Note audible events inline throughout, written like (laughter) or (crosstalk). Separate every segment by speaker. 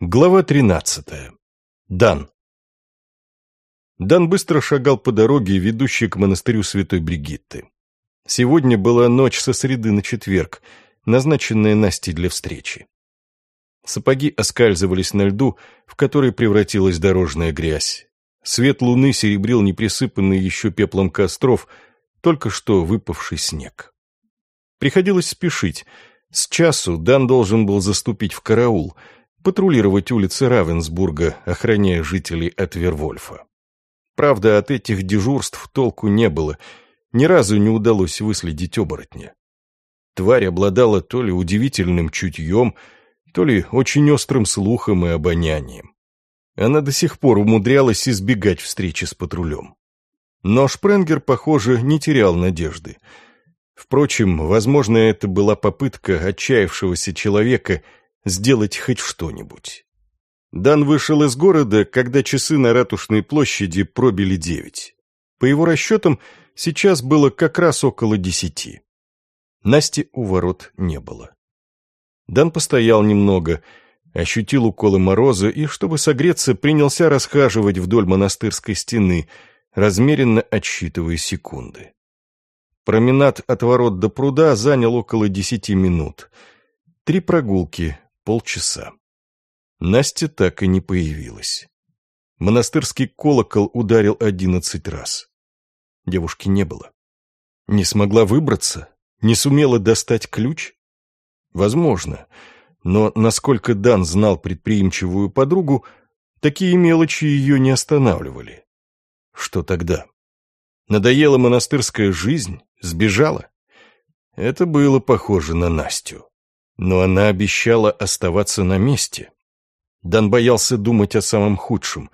Speaker 1: Глава 13. Дан. Дан быстро шагал по дороге, ведущей к монастырю Святой Бригитты. Сегодня была ночь со среды на четверг, назначенная Настей для встречи. Сапоги оскальзывались на льду, в который превратилась дорожная грязь. Свет луны серебрил неприсыпанный еще пеплом костров, только что выпавший снег. Приходилось спешить. С часу Дан должен был заступить в караул — патрулировать улицы Равенсбурга, охраняя жителей от Вервольфа. Правда, от этих дежурств толку не было, ни разу не удалось выследить оборотня. Тварь обладала то ли удивительным чутьем, то ли очень острым слухом и обонянием. Она до сих пор умудрялась избегать встречи с патрулем. Но Шпренгер, похоже, не терял надежды. Впрочем, возможно, это была попытка отчаявшегося человека сделать хоть что-нибудь. Дан вышел из города, когда часы на Ратушной площади пробили девять. По его расчетам, сейчас было как раз около десяти. Насти у ворот не было. Дан постоял немного, ощутил уколы мороза и, чтобы согреться, принялся расхаживать вдоль монастырской стены, размеренно отсчитывая секунды. Променад от ворот до пруда занял около десяти минут. Три прогулки, полчаса. Настя так и не появилась. Монастырский колокол ударил одиннадцать раз. Девушки не было. Не смогла выбраться? Не сумела достать ключ? Возможно. Но, насколько Дан знал предприимчивую подругу, такие мелочи ее не останавливали. Что тогда? Надоела монастырская жизнь? Сбежала? Это было похоже на Настю. Но она обещала оставаться на месте. Дан боялся думать о самом худшем.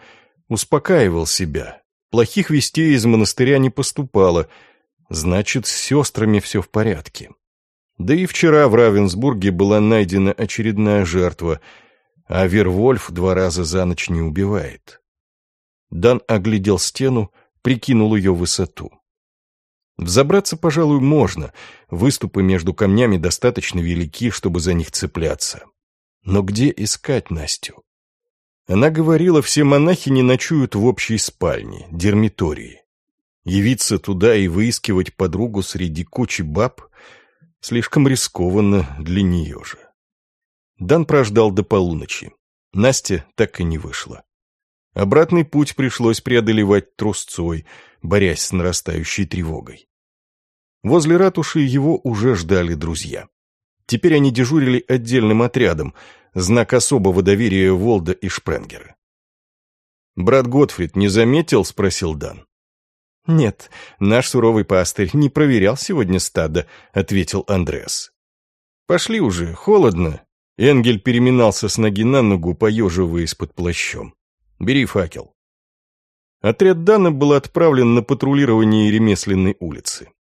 Speaker 1: Успокаивал себя. Плохих вестей из монастыря не поступало. Значит, с сестрами все в порядке. Да и вчера в Равенсбурге была найдена очередная жертва, а Вервольф два раза за ночь не убивает. Дан оглядел стену, прикинул ее высоту. Взобраться, пожалуй, можно. Выступы между камнями достаточно велики, чтобы за них цепляться. Но где искать Настю? Она говорила, все монахи не ночуют в общей спальне, дермитории. Явиться туда и выискивать подругу среди кучи баб слишком рискованно для нее же. Дан прождал до полуночи. Настя так и не вышла. Обратный путь пришлось преодолевать трусцой, борясь с нарастающей тревогой. Возле ратуши его уже ждали друзья. Теперь они дежурили отдельным отрядом, знак особого доверия Волда и Шпренгера. «Брат Готфрид не заметил?» — спросил Дан. «Нет, наш суровый пастырь не проверял сегодня стадо», — ответил Андреас. «Пошли уже, холодно». Энгель переминался с ноги на ногу, поеживаясь под плащом. «Бери факел». Отряд Дана был отправлен на патрулирование ремесленной улицы.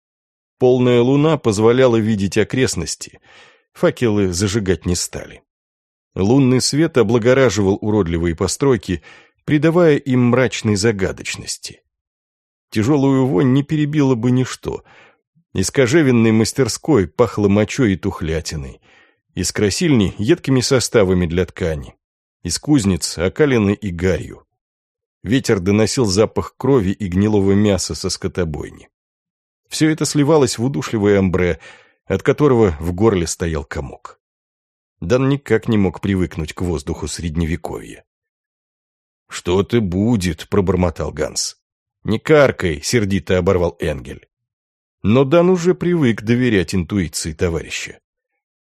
Speaker 1: Полная луна позволяла видеть окрестности. Факелы зажигать не стали. Лунный свет облагораживал уродливые постройки, придавая им мрачной загадочности. Тяжелую вонь не перебило бы ничто. Из кожевенной мастерской пахло мочой и тухлятиной. Из красильни — едкими составами для ткани. Из кузнец — окалиной и гарью. Ветер доносил запах крови и гнилого мяса со скотобойни. Все это сливалось в удушливое амбре, от которого в горле стоял комок. Дан никак не мог привыкнуть к воздуху средневековья. «Что-то будет», — пробормотал Ганс. «Не каркай», — сердито оборвал Энгель. Но Дан уже привык доверять интуиции товарища.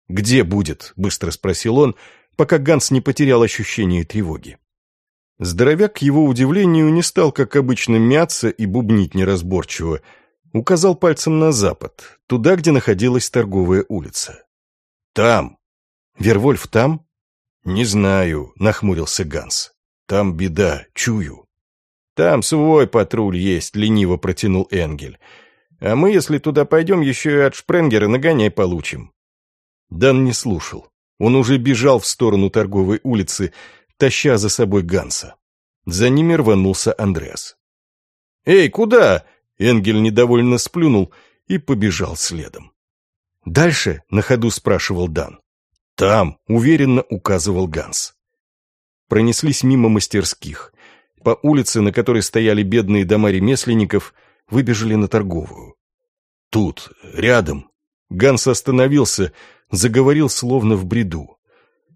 Speaker 1: «Где будет?» — быстро спросил он, пока Ганс не потерял ощущение тревоги. Здоровяк, к его удивлению, не стал, как обычно, мяться и бубнить неразборчиво, Указал пальцем на запад, туда, где находилась торговая улица. «Там!» «Вервольф там?» «Не знаю», — нахмурился Ганс. «Там беда, чую». «Там свой патруль есть», — лениво протянул Энгель. «А мы, если туда пойдем, еще и от Шпренгера нагоняй получим». Дан не слушал. Он уже бежал в сторону торговой улицы, таща за собой Ганса. За ними рванулся Андреас. «Эй, куда?» Энгель недовольно сплюнул и побежал следом. «Дальше?» — на ходу спрашивал Дан. «Там», — уверенно указывал Ганс. пронеслись мимо мастерских. По улице, на которой стояли бедные дома ремесленников, выбежали на торговую. Тут, рядом, Ганс остановился, заговорил словно в бреду.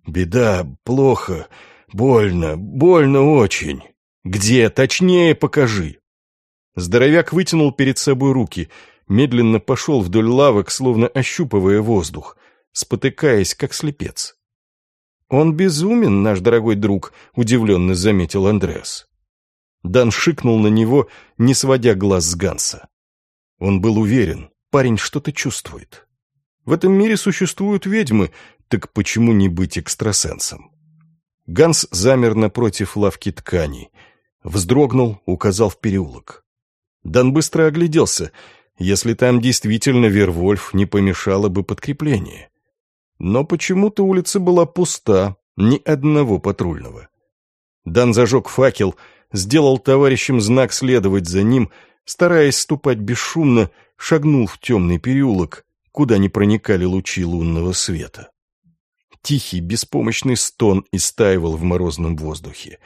Speaker 1: «Беда, плохо, больно, больно очень. Где? Точнее покажи!» Здоровяк вытянул перед собой руки, медленно пошел вдоль лавок, словно ощупывая воздух, спотыкаясь, как слепец. «Он безумен, наш дорогой друг», — удивленно заметил Андреас. Дан шикнул на него, не сводя глаз с Ганса. Он был уверен, парень что-то чувствует. В этом мире существуют ведьмы, так почему не быть экстрасенсом? Ганс замер напротив лавки тканей. Вздрогнул, указал в переулок. Дан быстро огляделся. Если там действительно Вервольф, не помешало бы подкрепление. Но почему-то улица была пуста, ни одного патрульного. Дан зажег факел, сделал товарищам знак следовать за ним, стараясь ступать бесшумно, шагнул в темный переулок, куда не проникали лучи лунного света. Тихий, беспомощный стон истаивал в морозном воздухе.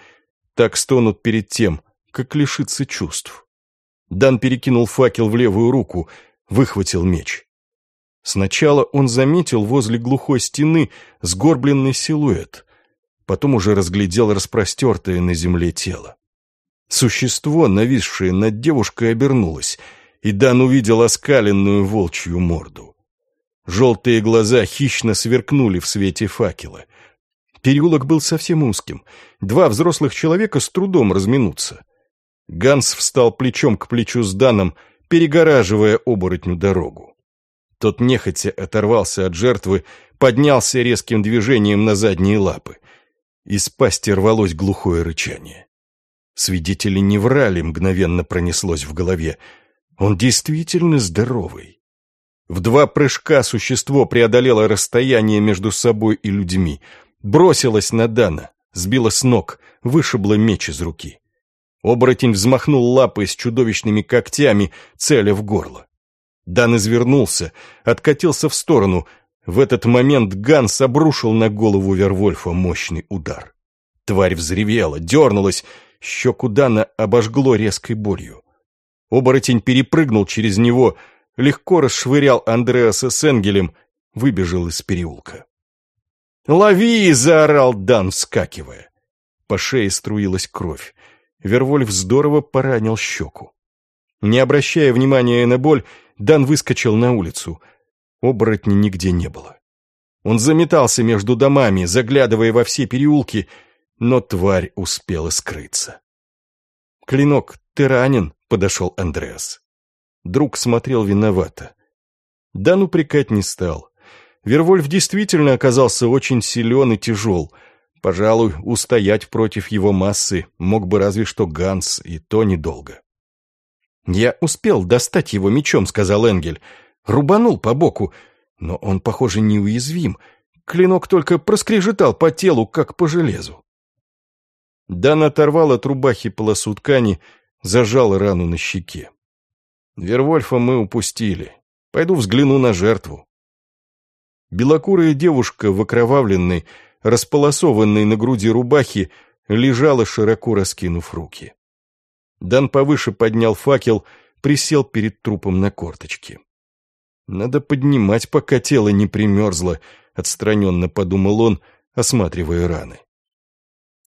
Speaker 1: Так стонут перед тем, как лишиться чувств. Дан перекинул факел в левую руку, выхватил меч. Сначала он заметил возле глухой стены сгорбленный силуэт, потом уже разглядел распростертое на земле тело. Существо, нависшее над девушкой, обернулось, и Дан увидел оскаленную волчью морду. Желтые глаза хищно сверкнули в свете факела. Переулок был совсем узким. Два взрослых человека с трудом разминутся. Ганс встал плечом к плечу с Даном, перегораживая оборотню дорогу. Тот нехотя оторвался от жертвы, поднялся резким движением на задние лапы. Из пасти рвалось глухое рычание. Свидетели не врали, мгновенно пронеслось в голове. Он действительно здоровый. В два прыжка существо преодолело расстояние между собой и людьми, бросилось на Дана, сбило с ног, вышибло меч из руки. Оборотень взмахнул лапой с чудовищными когтями, целя в горло. Дан извернулся, откатился в сторону. В этот момент Ганс обрушил на голову Вервольфа мощный удар. Тварь взревела, дернулась, щеку Дана обожгло резкой болью. Оборотень перепрыгнул через него, легко расшвырял Андреаса с Энгелем, выбежал из переулка. «Лови!» — заорал Дан, вскакивая. По шее струилась кровь. Вервольф здорово поранил щеку. Не обращая внимания на боль, Дан выскочил на улицу. Оборотня нигде не было. Он заметался между домами, заглядывая во все переулки, но тварь успела скрыться. «Клинок, ты ранен?» — подошел Андреас. Друг смотрел виновато. Дан упрекать не стал. Вервольф действительно оказался очень силен и тяжел. Пожалуй, устоять против его массы мог бы разве что Ганс, и то недолго. «Я успел достать его мечом», — сказал Энгель. «Рубанул по боку, но он, похоже, неуязвим. Клинок только проскрежетал по телу, как по железу». Дан оторвал от рубахи полосу ткани, зажал рану на щеке. «Вервольфа мы упустили. Пойду взгляну на жертву». Белокурая девушка в окровавленной, располосованной на груди рубахи, лежала, широко раскинув руки. Дан повыше поднял факел, присел перед трупом на корточки. «Надо поднимать, пока тело не примерзло», — отстраненно подумал он, осматривая раны.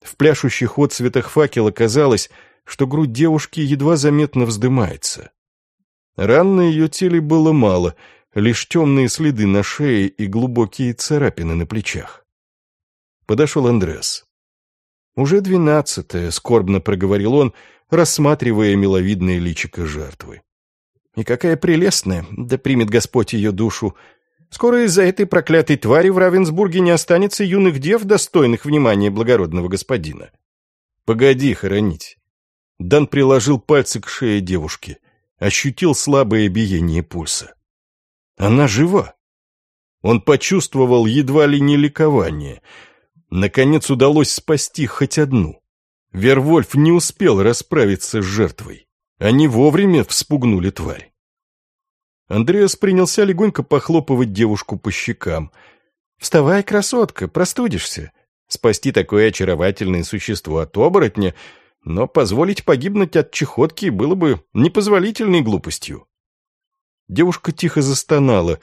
Speaker 1: В пляшущих отцветах факела казалось, что грудь девушки едва заметно вздымается. Ран на ее теле было мало, лишь темные следы на шее и глубокие царапины на плечах. Подошел Андрес. «Уже двенадцатое», — скорбно проговорил он, — рассматривая миловидное личико жертвы. «И какая прелестная, да примет Господь ее душу. Скоро из-за этой проклятой твари в Равенсбурге не останется юных дев, достойных внимания благородного господина». «Погоди хоронить». Дан приложил пальцы к шее девушки, ощутил слабое биение пульса. «Она жива». Он почувствовал едва ли не ликование. Наконец удалось спасти хоть одну. Вервольф не успел расправиться с жертвой. Они вовремя вспугнули тварь. Андреас принялся легонько похлопывать девушку по щекам. «Вставай, красотка, простудишься. Спасти такое очаровательное существо от оборотня, но позволить погибнуть от чехотки было бы непозволительной глупостью. Девушка тихо застонала,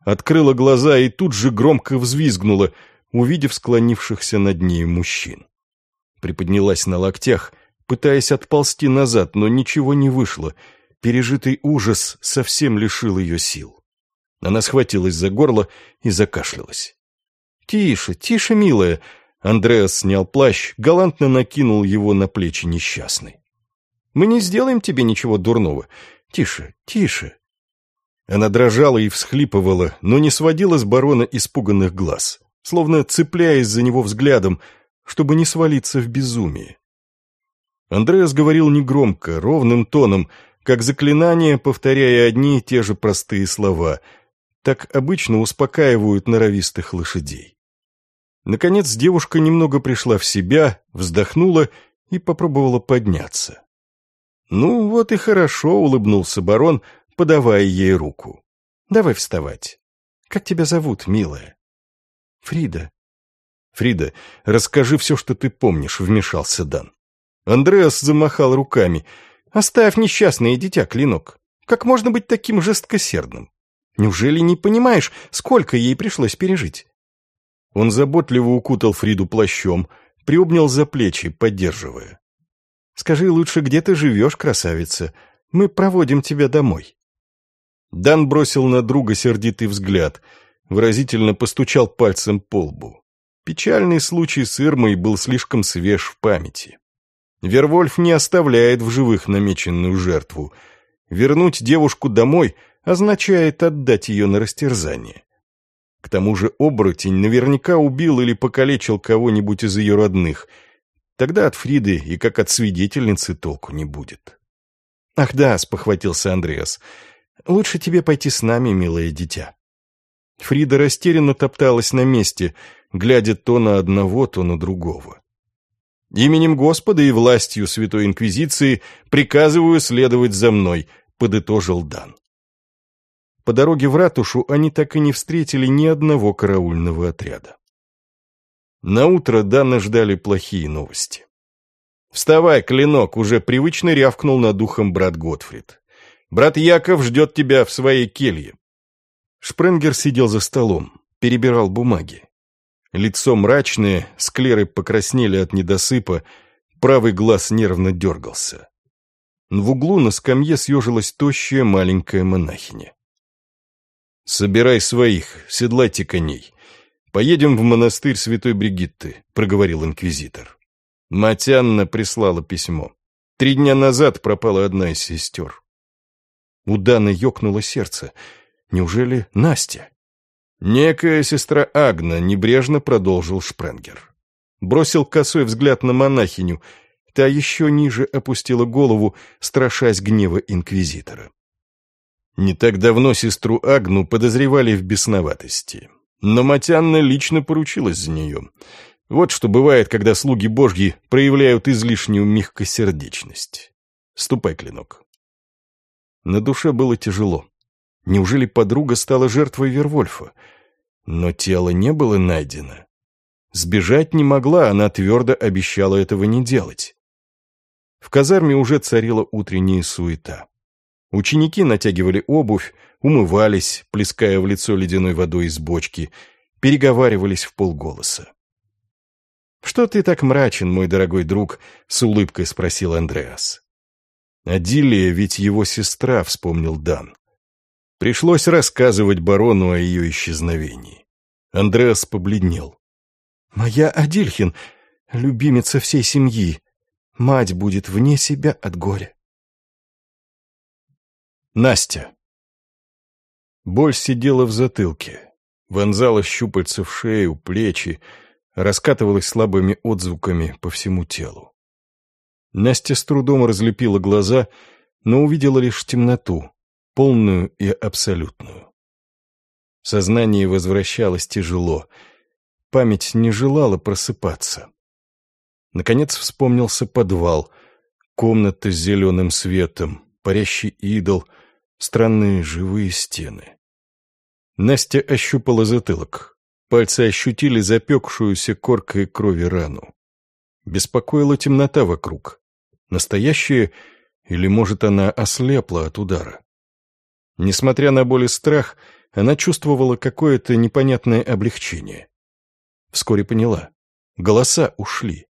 Speaker 1: открыла глаза и тут же громко взвизгнула, увидев склонившихся над ней мужчин. Приподнялась на локтях, пытаясь отползти назад, но ничего не вышло. Пережитый ужас совсем лишил ее сил. Она схватилась за горло и закашлялась. «Тише, тише, милая!» Андреас снял плащ, галантно накинул его на плечи несчастной. «Мы не сделаем тебе ничего дурного. Тише, тише!» Она дрожала и всхлипывала, но не сводила с барона испуганных глаз, словно цепляясь за него взглядом, чтобы не свалиться в безумие. Андреас говорил негромко, ровным тоном, как заклинание, повторяя одни и те же простые слова. Так обычно успокаивают норовистых лошадей. Наконец девушка немного пришла в себя, вздохнула и попробовала подняться. «Ну, вот и хорошо», — улыбнулся барон, подавая ей руку. «Давай вставать. Как тебя зовут, милая?» «Фрида». «Фрида, расскажи все, что ты помнишь», — вмешался Дан. Андреас замахал руками. «Оставь несчастное дитя, клинок. Как можно быть таким жесткосердным? Неужели не понимаешь, сколько ей пришлось пережить?» Он заботливо укутал Фриду плащом, приобнял за плечи, поддерживая. «Скажи лучше, где ты живешь, красавица? Мы проводим тебя домой». Дан бросил на друга сердитый взгляд, выразительно постучал пальцем по лбу. Печальный случай с Ирмой был слишком свеж в памяти. Вервольф не оставляет в живых намеченную жертву. Вернуть девушку домой означает отдать ее на растерзание. К тому же оборотень наверняка убил или покалечил кого-нибудь из ее родных. Тогда от Фриды и как от свидетельницы толку не будет. «Ах да», — спохватился Андреас, — Лучше тебе пойти с нами, милое дитя». Фрида растерянно топталась на месте, глядя то на одного, то на другого. «Именем Господа и властью Святой Инквизиции приказываю следовать за мной», — подытожил Дан. По дороге в ратушу они так и не встретили ни одного караульного отряда. На утро Дана ждали плохие новости. «Вставай, клинок!» — уже привычно рявкнул над духом брат Готфрид. Брат Яков ждет тебя в своей келье». Шпренгер сидел за столом, перебирал бумаги. Лицо мрачное, склеры покраснели от недосыпа, правый глаз нервно дергался. В углу на скамье съежилась тощая маленькая монахиня. «Собирай своих, седлайте коней. Поедем в монастырь Святой Бригитты», — проговорил инквизитор. Мать Анна прислала письмо. Три дня назад пропала одна из сестер. У Даны ёкнуло сердце. Неужели Настя? Некая сестра Агна небрежно продолжил Шпренгер. Бросил косой взгляд на монахиню. Та еще ниже опустила голову, страшась гнева инквизитора. Не так давно сестру Агну подозревали в бесноватости. Но Матянна лично поручилась за нее. Вот что бывает, когда слуги божьи проявляют излишнюю мягкосердечность. Ступай, клинок. На душе было тяжело. Неужели подруга стала жертвой Вервольфа? Но тело не было найдено. Сбежать не могла, она твердо обещала этого не делать. В казарме уже царила утренняя суета. Ученики натягивали обувь, умывались, плеская в лицо ледяной водой из бочки, переговаривались в полголоса. «Что ты так мрачен, мой дорогой друг?» — с улыбкой спросил Андреас. Адилия ведь его сестра, вспомнил Дан. Пришлось рассказывать барону о ее исчезновении. Андреас побледнел. «Моя Адильхин, любимица всей семьи, мать будет вне себя от горя». Настя. Боль сидела в затылке, вонзала щупальца в шею, плечи, раскатывалась слабыми отзвуками по всему телу. Настя с трудом разлепила глаза, но увидела лишь темноту, полную и абсолютную. Сознание возвращалось тяжело. Память не желала просыпаться. Наконец вспомнился подвал, комната с зеленым светом, парящий идол, странные живые стены. Настя ощупала затылок. Пальцы ощутили запекшуюся коркой крови рану. Беспокоила темнота вокруг. Настоящая или, может, она ослепла от удара? Несмотря на боль и страх, она чувствовала какое-то непонятное облегчение. Вскоре поняла. Голоса ушли.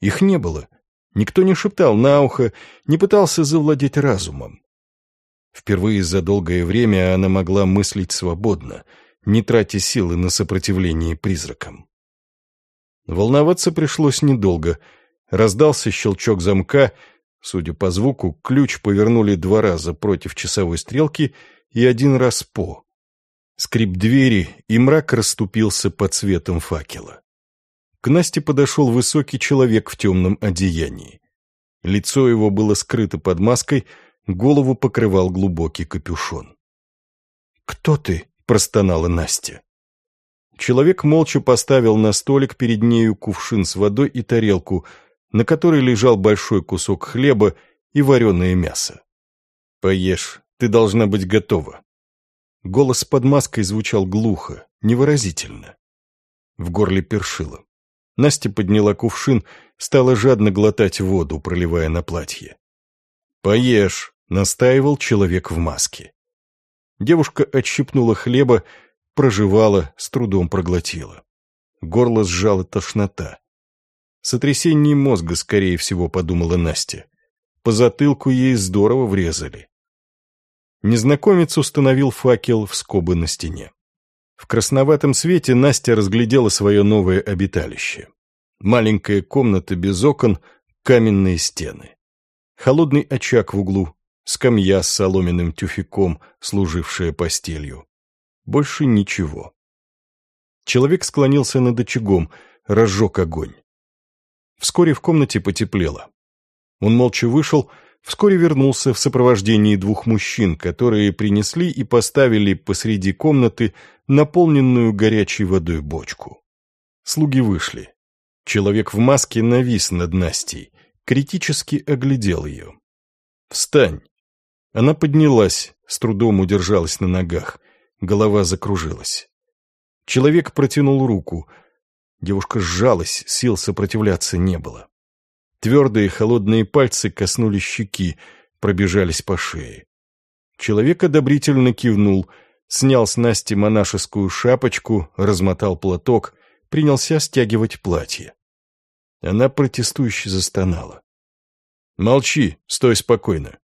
Speaker 1: Их не было. Никто не шептал на ухо, не пытался завладеть разумом. Впервые за долгое время она могла мыслить свободно, не тратя силы на сопротивление призракам. Волноваться пришлось недолго. Раздался щелчок замка, судя по звуку, ключ повернули два раза против часовой стрелки и один раз по. Скрип двери, и мрак расступился под светом факела. К Насте подошел высокий человек в темном одеянии. Лицо его было скрыто под маской, голову покрывал глубокий капюшон. «Кто ты?» — простонала Настя. Человек молча поставил на столик перед нею кувшин с водой и тарелку, на которой лежал большой кусок хлеба и вареное мясо. «Поешь, ты должна быть готова». Голос под маской звучал глухо, невыразительно. В горле першило. Настя подняла кувшин, стала жадно глотать воду, проливая на платье. «Поешь», — настаивал человек в маске. Девушка отщипнула хлеба, проживала, с трудом проглотила. Горло сжала тошнота. Сотрясение мозга, скорее всего, подумала Настя. По затылку ей здорово врезали. Незнакомец установил факел в скобы на стене. В красноватом свете Настя разглядела свое новое обиталище. Маленькая комната без окон, каменные стены. Холодный очаг в углу, скамья с соломенным тюфяком, служившая постелью. Больше ничего. Человек склонился над очагом, разжег огонь. Вскоре в комнате потеплело. Он молча вышел, вскоре вернулся в сопровождении двух мужчин, которые принесли и поставили посреди комнаты наполненную горячей водой бочку. Слуги вышли. Человек в маске навис над Настей, критически оглядел ее. «Встань!» Она поднялась, с трудом удержалась на ногах, голова закружилась. Человек протянул руку — Девушка сжалась, сил сопротивляться не было. Твердые холодные пальцы коснулись щеки, пробежались по шее. Человек одобрительно кивнул, снял с Насти монашескую шапочку, размотал платок, принялся стягивать платье. Она протестующе застонала. «Молчи, стой спокойно».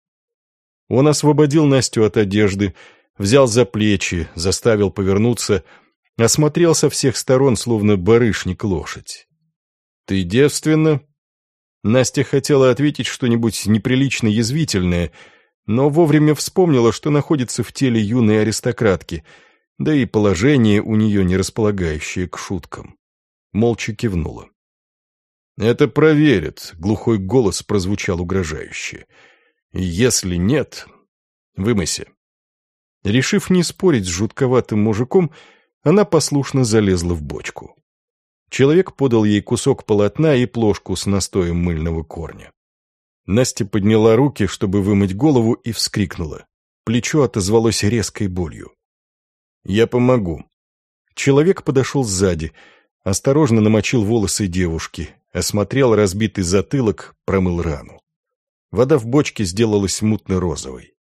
Speaker 1: Он освободил Настю от одежды, взял за плечи, заставил повернуться — Осмотрел со всех сторон, словно барышник-лошадь. «Ты девственна?» Настя хотела ответить что-нибудь неприлично язвительное, но вовремя вспомнила, что находится в теле юной аристократки, да и положение у нее не располагающее к шуткам. Молча кивнула. «Это проверят», — глухой голос прозвучал угрожающе. «Если нет, вымойся». Решив не спорить с жутковатым мужиком, она послушно залезла в бочку. Человек подал ей кусок полотна и плошку с настоем мыльного корня. Настя подняла руки, чтобы вымыть голову, и вскрикнула. Плечо отозвалось резкой болью. «Я помогу». Человек подошел сзади, осторожно намочил волосы девушки, осмотрел разбитый затылок, промыл рану. Вода в бочке сделалась мутно-розовой.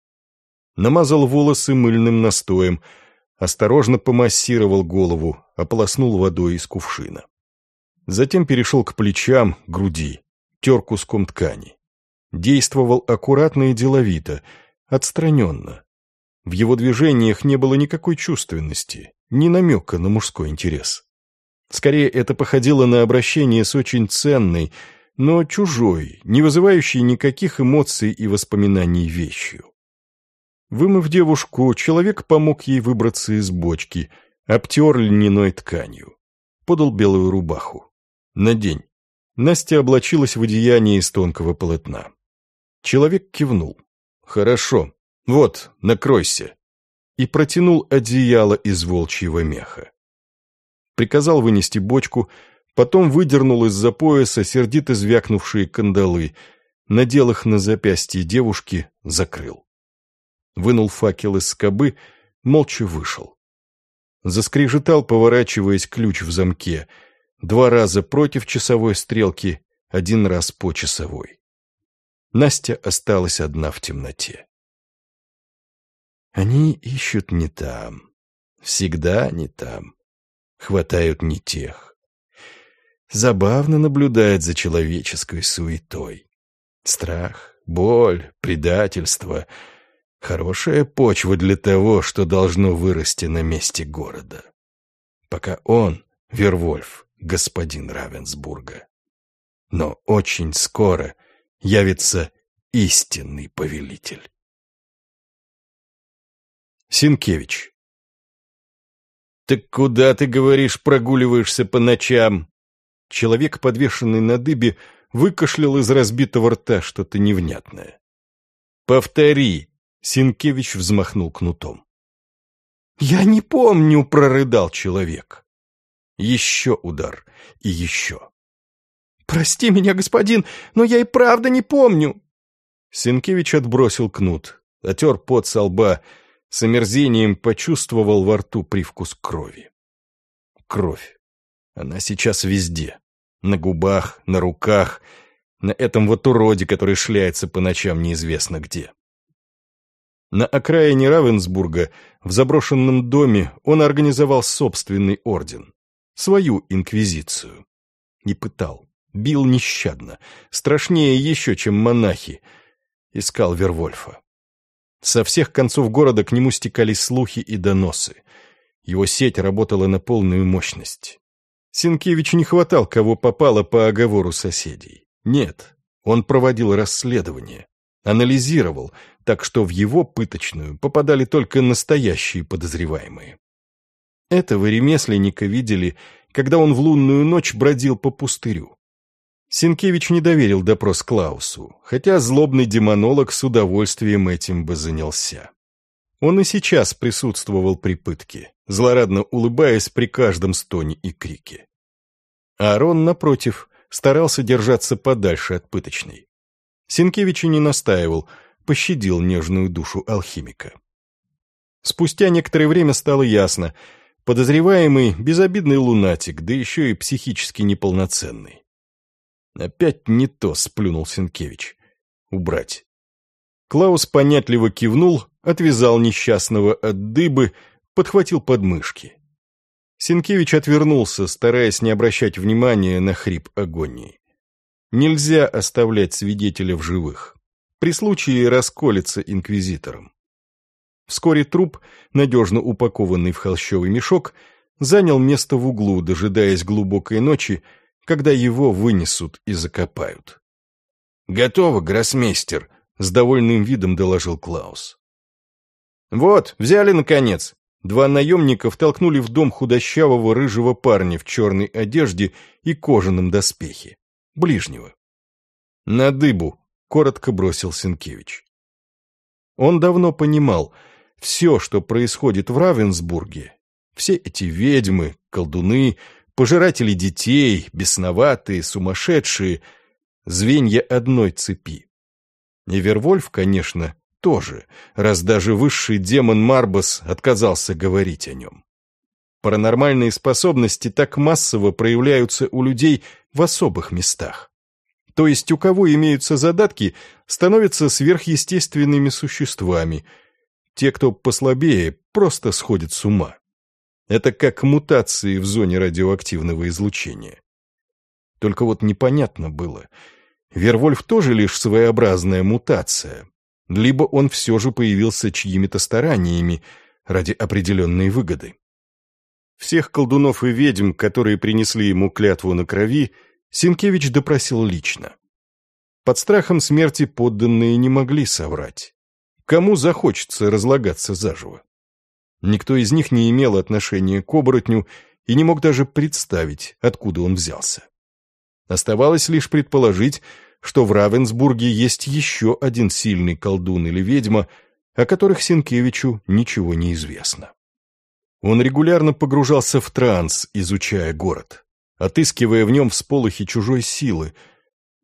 Speaker 1: Намазал волосы мыльным настоем — осторожно помассировал голову, ополоснул водой из кувшина. Затем перешел к плечам, груди, тер куском ткани. Действовал аккуратно и деловито, отстраненно. В его движениях не было никакой чувственности, ни намека на мужской интерес. Скорее, это походило на обращение с очень ценной, но чужой, не вызывающей никаких эмоций и воспоминаний вещью. Вымыв девушку, человек помог ей выбраться из бочки, обтер льняной тканью. Подал белую рубаху. «Надень». Настя облачилась в одеяние из тонкого полотна. Человек кивнул. «Хорошо. Вот, накройся». И протянул одеяло из волчьего меха. Приказал вынести бочку, потом выдернул из-за пояса сердито звякнувшие кандалы, надел их на запястье девушки, закрыл вынул факел из скобы, молча вышел. Заскрежетал, поворачиваясь ключ в замке. Два раза против часовой стрелки, один раз по часовой. Настя осталась одна в темноте. Они ищут не там. Всегда не там. Хватают не тех. Забавно наблюдать за человеческой суетой. Страх, боль, предательство — хорошая почва для того, что должно вырасти на месте города. Пока он, Вервольф, господин Равенсбурга. Но очень скоро явится истинный повелитель. Синкевич «Так куда, ты говоришь, прогуливаешься по ночам?» Человек, подвешенный на дыбе, выкашлял из разбитого рта что-то невнятное. «Повтори!» — Синкевич взмахнул кнутом. «Я не помню!» — прорыдал человек. Еще удар и еще. «Прости меня, господин, но я и правда не помню!» Сенкевич отбросил кнут, отер пот со лба, с омерзением почувствовал во рту привкус крови. Кровь. Она сейчас везде. На губах, на руках, на этом вот уроде, который шляется по ночам неизвестно где. На окраине Равенсбурга, в заброшенном доме, он организовал собственный орден, свою инквизицию. И пытал, бил нещадно, страшнее еще, чем монахи. Искал Вервольфа. Со всех концов города к нему стекались слухи и доносы. Его сеть работала на полную мощность. Синкевич не хватал, кого попало по оговору соседей. Нет, он проводил расследование, анализировал, так что в его пыточную попадали только настоящие подозреваемые. Этого ремесленника видели, когда он в лунную ночь бродил по пустырю. Синкевич не доверил допрос Клаусу, хотя злобный демонолог с удовольствием этим бы занялся. Он и сейчас присутствовал при пытке, злорадно улыбаясь при каждом стоне и крике. Аарон, напротив, старался держаться подальше от пыточной. Синкевич не настаивал, пощадил нежную душу алхимика. Спустя некоторое время стало ясно, подозреваемый – безобидный лунатик, да еще и психически неполноценный. Опять не то, сплюнул Сенкевич. Убрать. Клаус понятливо кивнул, отвязал несчастного от дыбы, подхватил подмышки. Сенкевич отвернулся, стараясь не обращать внимания на хрип агонии. Нельзя оставлять свидетеля в живых. При случае расколется инквизитором. Вскоре труп, надежно упакованный в холщовый мешок, занял место в углу, дожидаясь глубокой ночи, когда его вынесут и закопают. «Готово, гроссмейстер», — с довольным видом доложил Клаус. «Вот, взяли, наконец!» Два наемника втолкнули в дом худощавого рыжего парня в черной одежде и кожаном доспехе. Ближнего. «На дыбу», — коротко бросил Сенкевич. Он давно понимал, все, что происходит в Равенсбурге, все эти ведьмы, колдуны, пожиратели детей, бесноватые, сумасшедшие, звенья одной цепи. И Вервольф, конечно, тоже, раз даже высший демон Марбос отказался говорить о нем. Паранормальные способности так массово проявляются у людей в особых местах. То есть у кого имеются задатки, становятся сверхъестественными существами. Те, кто послабее, просто сходят с ума. Это как мутации в зоне радиоактивного излучения. Только вот непонятно было, Вервольф тоже лишь своеобразная мутация, либо он все же появился чьими-то стараниями ради определенной выгоды. Всех колдунов и ведьм, которые принесли ему клятву на крови, Синкевич допросил лично. Под страхом смерти подданные не могли соврать. Кому захочется разлагаться заживо? Никто из них не имел отношения к оборотню и не мог даже представить, откуда он взялся. Оставалось лишь предположить, что в Равенсбурге есть еще один сильный колдун или ведьма, о которых Сенкевичу ничего не известно. Он регулярно погружался в транс, изучая город, отыскивая в нем всполохи чужой силы,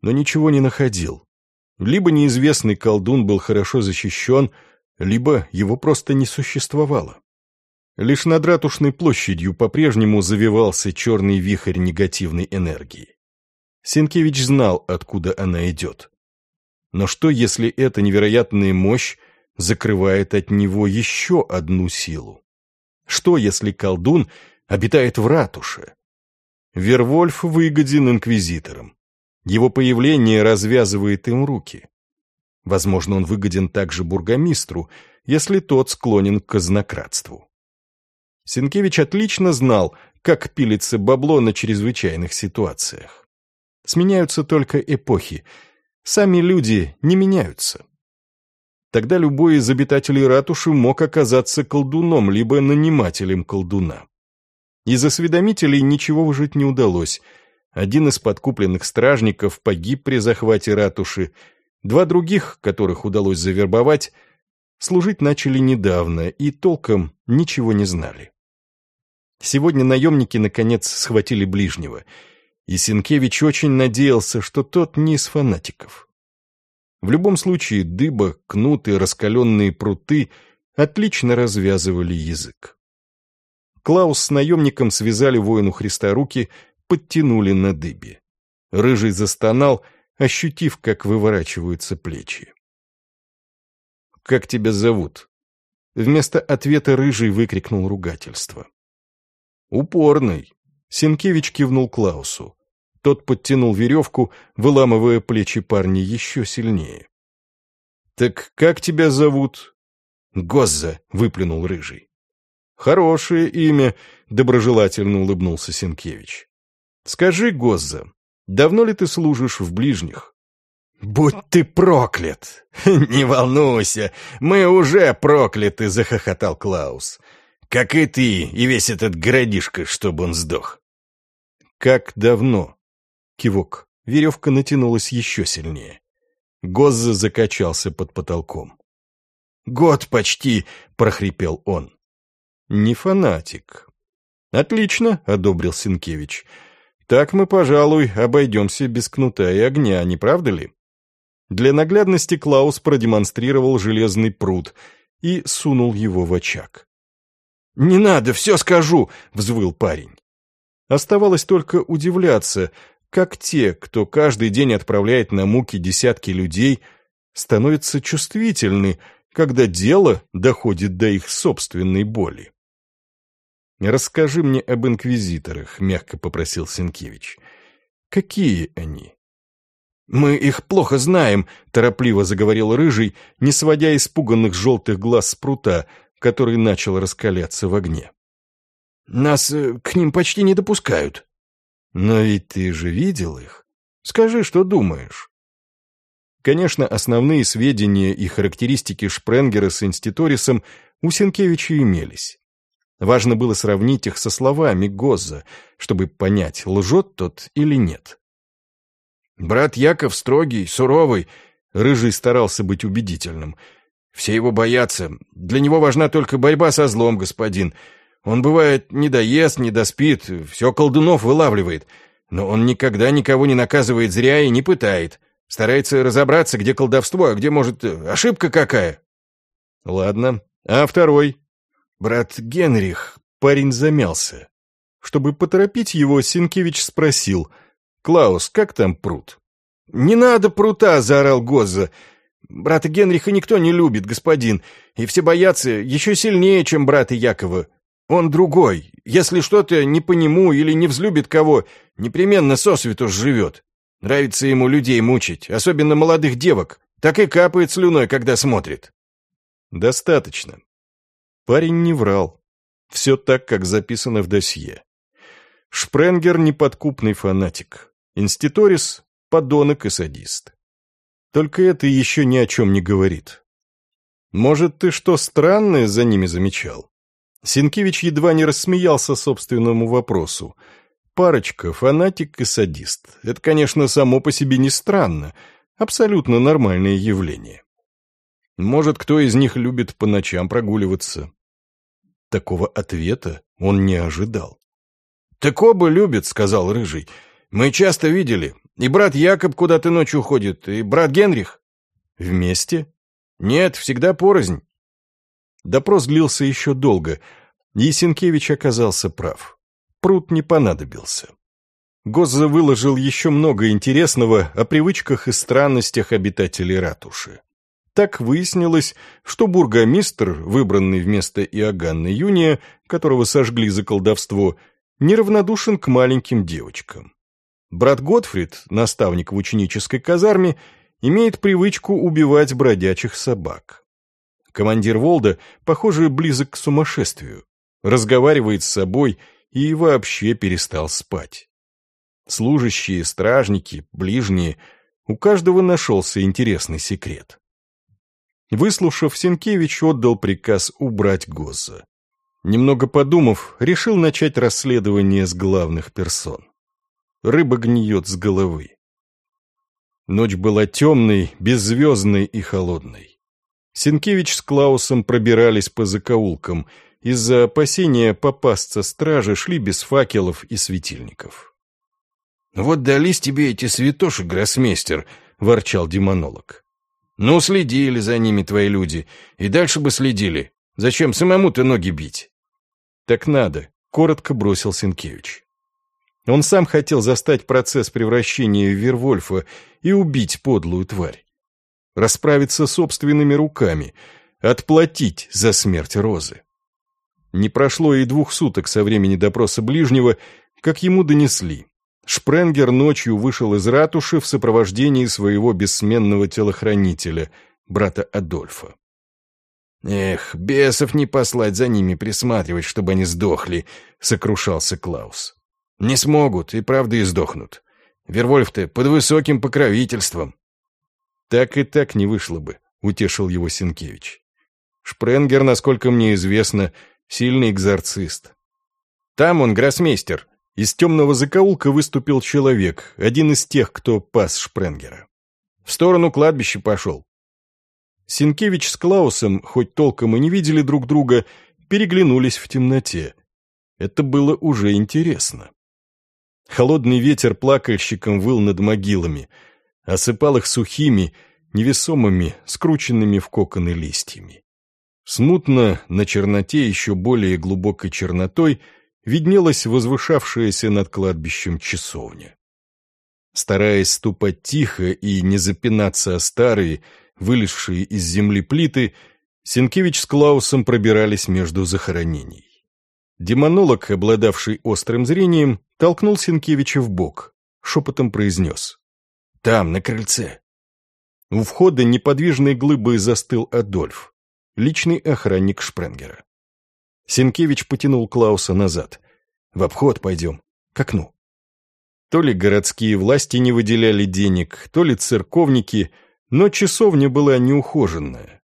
Speaker 1: но ничего не находил. Либо неизвестный колдун был хорошо защищен, либо его просто не существовало. Лишь над ратушной площадью по-прежнему завивался черный вихрь негативной энергии. Сенкевич знал, откуда она идет. Но что, если эта невероятная мощь закрывает от него еще одну силу? Что, если колдун обитает в ратуше? Вервольф выгоден инквизиторам. Его появление развязывает им руки. Возможно, он выгоден также бургомистру, если тот склонен к казнократству. Сенкевич отлично знал, как пилится бабло на чрезвычайных ситуациях. Сменяются только эпохи. Сами люди не меняются. Тогда любой из обитателей ратуши мог оказаться колдуном, либо нанимателем колдуна. Из осведомителей ничего выжить не удалось. Один из подкупленных стражников погиб при захвате ратуши, два других, которых удалось завербовать, служить начали недавно и толком ничего не знали. Сегодня наемники, наконец, схватили ближнего, и Сенкевич очень надеялся, что тот не из фанатиков. В любом случае, дыба, кнуты, раскаленные пруты отлично развязывали язык. Клаус с наемником связали воину Христа руки, подтянули на дыбе. Рыжий застонал, ощутив, как выворачиваются плечи. «Как тебя зовут?» Вместо ответа Рыжий выкрикнул ругательство. «Упорный!» Сенкевич кивнул Клаусу. Тот подтянул веревку, выламывая плечи парня еще сильнее. «Так как тебя зовут?» «Гозза», — выплюнул Рыжий. «Хорошее имя», — доброжелательно улыбнулся Сенкевич. «Скажи, Гозза, давно ли ты служишь в ближних?» «Будь ты проклят!» (laughs) «Не волнуйся, мы уже прокляты!» — захохотал Клаус. Как и ты, и весь этот городишко, чтобы он сдох. Как давно? Кивок. Веревка натянулась еще сильнее. Гозза закачался под потолком. «Год почти!» — прохрипел он. «Не фанатик». «Отлично!» — одобрил Синкевич. «Так мы, пожалуй, обойдемся без кнута и огня, не правда ли?» Для наглядности Клаус продемонстрировал железный пруд и сунул его в очаг. «Не надо, все скажу!» — взвыл парень. Оставалось только удивляться, как те, кто каждый день отправляет на муки десятки людей, становятся чувствительны, когда дело доходит до их собственной боли. «Расскажи мне об инквизиторах», — мягко попросил Сенкевич. «Какие они?» «Мы их плохо знаем», — торопливо заговорил Рыжий, не сводя испуганных желтых глаз с прута, который начал раскаляться в огне. «Нас э, к ним почти не допускают». «Но ведь ты же видел их. Скажи, что думаешь». Конечно, основные сведения и характеристики Шпренгера с Инститорисом у Сенкевича имелись. Важно было сравнить их со словами Гозза, чтобы понять, лжет тот или нет. «Брат Яков строгий, суровый», — Рыжий старался быть убедительным — все его боятся. Для него важна только борьба со злом, господин. Он, бывает, не доест, не доспит, все колдунов вылавливает. Но он никогда никого не наказывает зря и не пытает. Старается разобраться, где колдовство, а где, может, ошибка какая. Ладно. А второй? Брат Генрих. Парень замялся. Чтобы поторопить его, Синкевич спросил. «Клаус, как там пруд?» «Не надо прута!» — заорал Гозза. Брата Генриха никто не любит, господин, и все боятся еще сильнее, чем брата Якова. Он другой. Если что-то не по нему или не взлюбит кого, непременно сосвету живет. Нравится ему людей мучить, особенно молодых девок. Так и капает слюной, когда смотрит. Достаточно. Парень не врал. Все так, как записано в досье. Шпренгер — неподкупный фанатик. Инститорис — подонок и садист. Только это еще ни о чем не говорит. Может, ты что странное за ними замечал? Синкевич едва не рассмеялся собственному вопросу. Парочка, фанатик и садист. Это, конечно, само по себе не странно. Абсолютно нормальное явление. Может, кто из них любит по ночам прогуливаться? Такого ответа он не ожидал. «Так оба любят», — сказал Рыжий. «Мы часто видели. И брат Якоб куда-то ночью ходит, и брат Генрих. Вместе? Нет, всегда порознь. Допрос длился еще долго. Есенкевич оказался прав. Пруд не понадобился. Гозза выложил еще много интересного о привычках и странностях обитателей ратуши. Так выяснилось, что бургомистр, выбранный вместо Иоганна Юния, которого сожгли за колдовство, неравнодушен к маленьким девочкам. Брат Готфрид, наставник в ученической казарме, имеет привычку убивать бродячих собак. Командир Волда, похоже, близок к сумасшествию, разговаривает с собой и вообще перестал спать. Служащие, стражники, ближние, у каждого нашелся интересный секрет. Выслушав, Сенкевич отдал приказ убрать Гоза. Немного подумав, решил начать расследование с главных персон. Рыба гниет с головы. Ночь была темной, беззвездной и холодной. Сенкевич с Клаусом пробирались по закоулкам. Из-за опасения попасться стражи шли без факелов и светильников.
Speaker 2: «Вот дались тебе эти святоши, гроссмейстер», — ворчал демонолог. «Ну, следили за ними твои люди, и дальше бы следили. Зачем самому-то ноги бить?»
Speaker 1: «Так надо», — коротко бросил Сенкевич. Он сам хотел застать процесс превращения в Вервольфа и убить подлую тварь. Расправиться собственными руками, отплатить за смерть Розы. Не прошло и двух суток со времени допроса ближнего, как ему донесли. Шпренгер ночью вышел из ратуши в сопровождении своего бессменного телохранителя, брата Адольфа.
Speaker 2: «Эх, бесов не послать за ними присматривать, чтобы они сдохли», — сокрушался Клаус. Не смогут, и правда и сдохнут. Вервольф-то под высоким покровительством.
Speaker 1: Так и так не вышло бы, утешил его Синкевич. Шпренгер, насколько мне известно, сильный экзорцист. Там он гроссмейстер. Из темного закоулка выступил человек, один из тех, кто пас Шпренгера. В сторону кладбища пошел. Синкевич с Клаусом, хоть толком и не видели друг друга, переглянулись в темноте. Это было уже интересно. Холодный ветер плакальщиком выл над могилами, осыпал их сухими, невесомыми, скрученными в коконы листьями. Смутно, на черноте еще более глубокой чернотой, виднелась возвышавшаяся над кладбищем часовня. Стараясь ступать тихо и не запинаться о старые, вылезшие из земли плиты, Сенкевич с Клаусом пробирались между захоронений. Демонолог, обладавший острым зрением, толкнул Сенкевича в бок, шепотом произнес. «Там, на крыльце». У входа неподвижной глыбой застыл Адольф, личный охранник Шпренгера. Сенкевич потянул Клауса назад. «В обход пойдем, к окну». То ли городские власти не выделяли денег, то ли церковники, но часовня была неухоженная.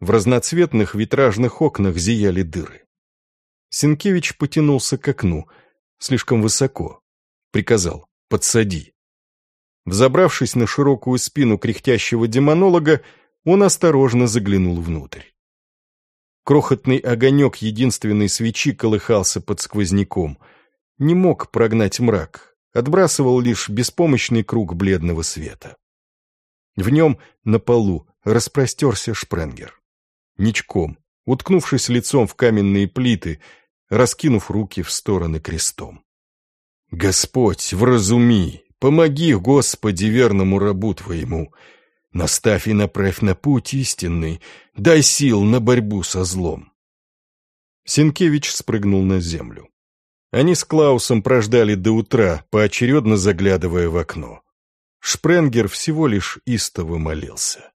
Speaker 1: В разноцветных витражных окнах зияли дыры. Сенкевич потянулся к окну, слишком высоко. Приказал «подсади». Взобравшись на широкую спину кряхтящего демонолога, он осторожно заглянул внутрь. Крохотный огонек единственной свечи колыхался под сквозняком. Не мог прогнать мрак, отбрасывал лишь беспомощный круг бледного света. В нем, на полу, распростерся Шпренгер. Ничком, уткнувшись лицом в каменные плиты, раскинув руки в стороны крестом. «Господь, вразуми, помоги, Господи, верному рабу Твоему, наставь и направь на путь истинный, дай сил на борьбу со злом». Сенкевич спрыгнул на землю. Они с Клаусом прождали до утра, поочередно заглядывая в окно. Шпренгер всего лишь истово молился.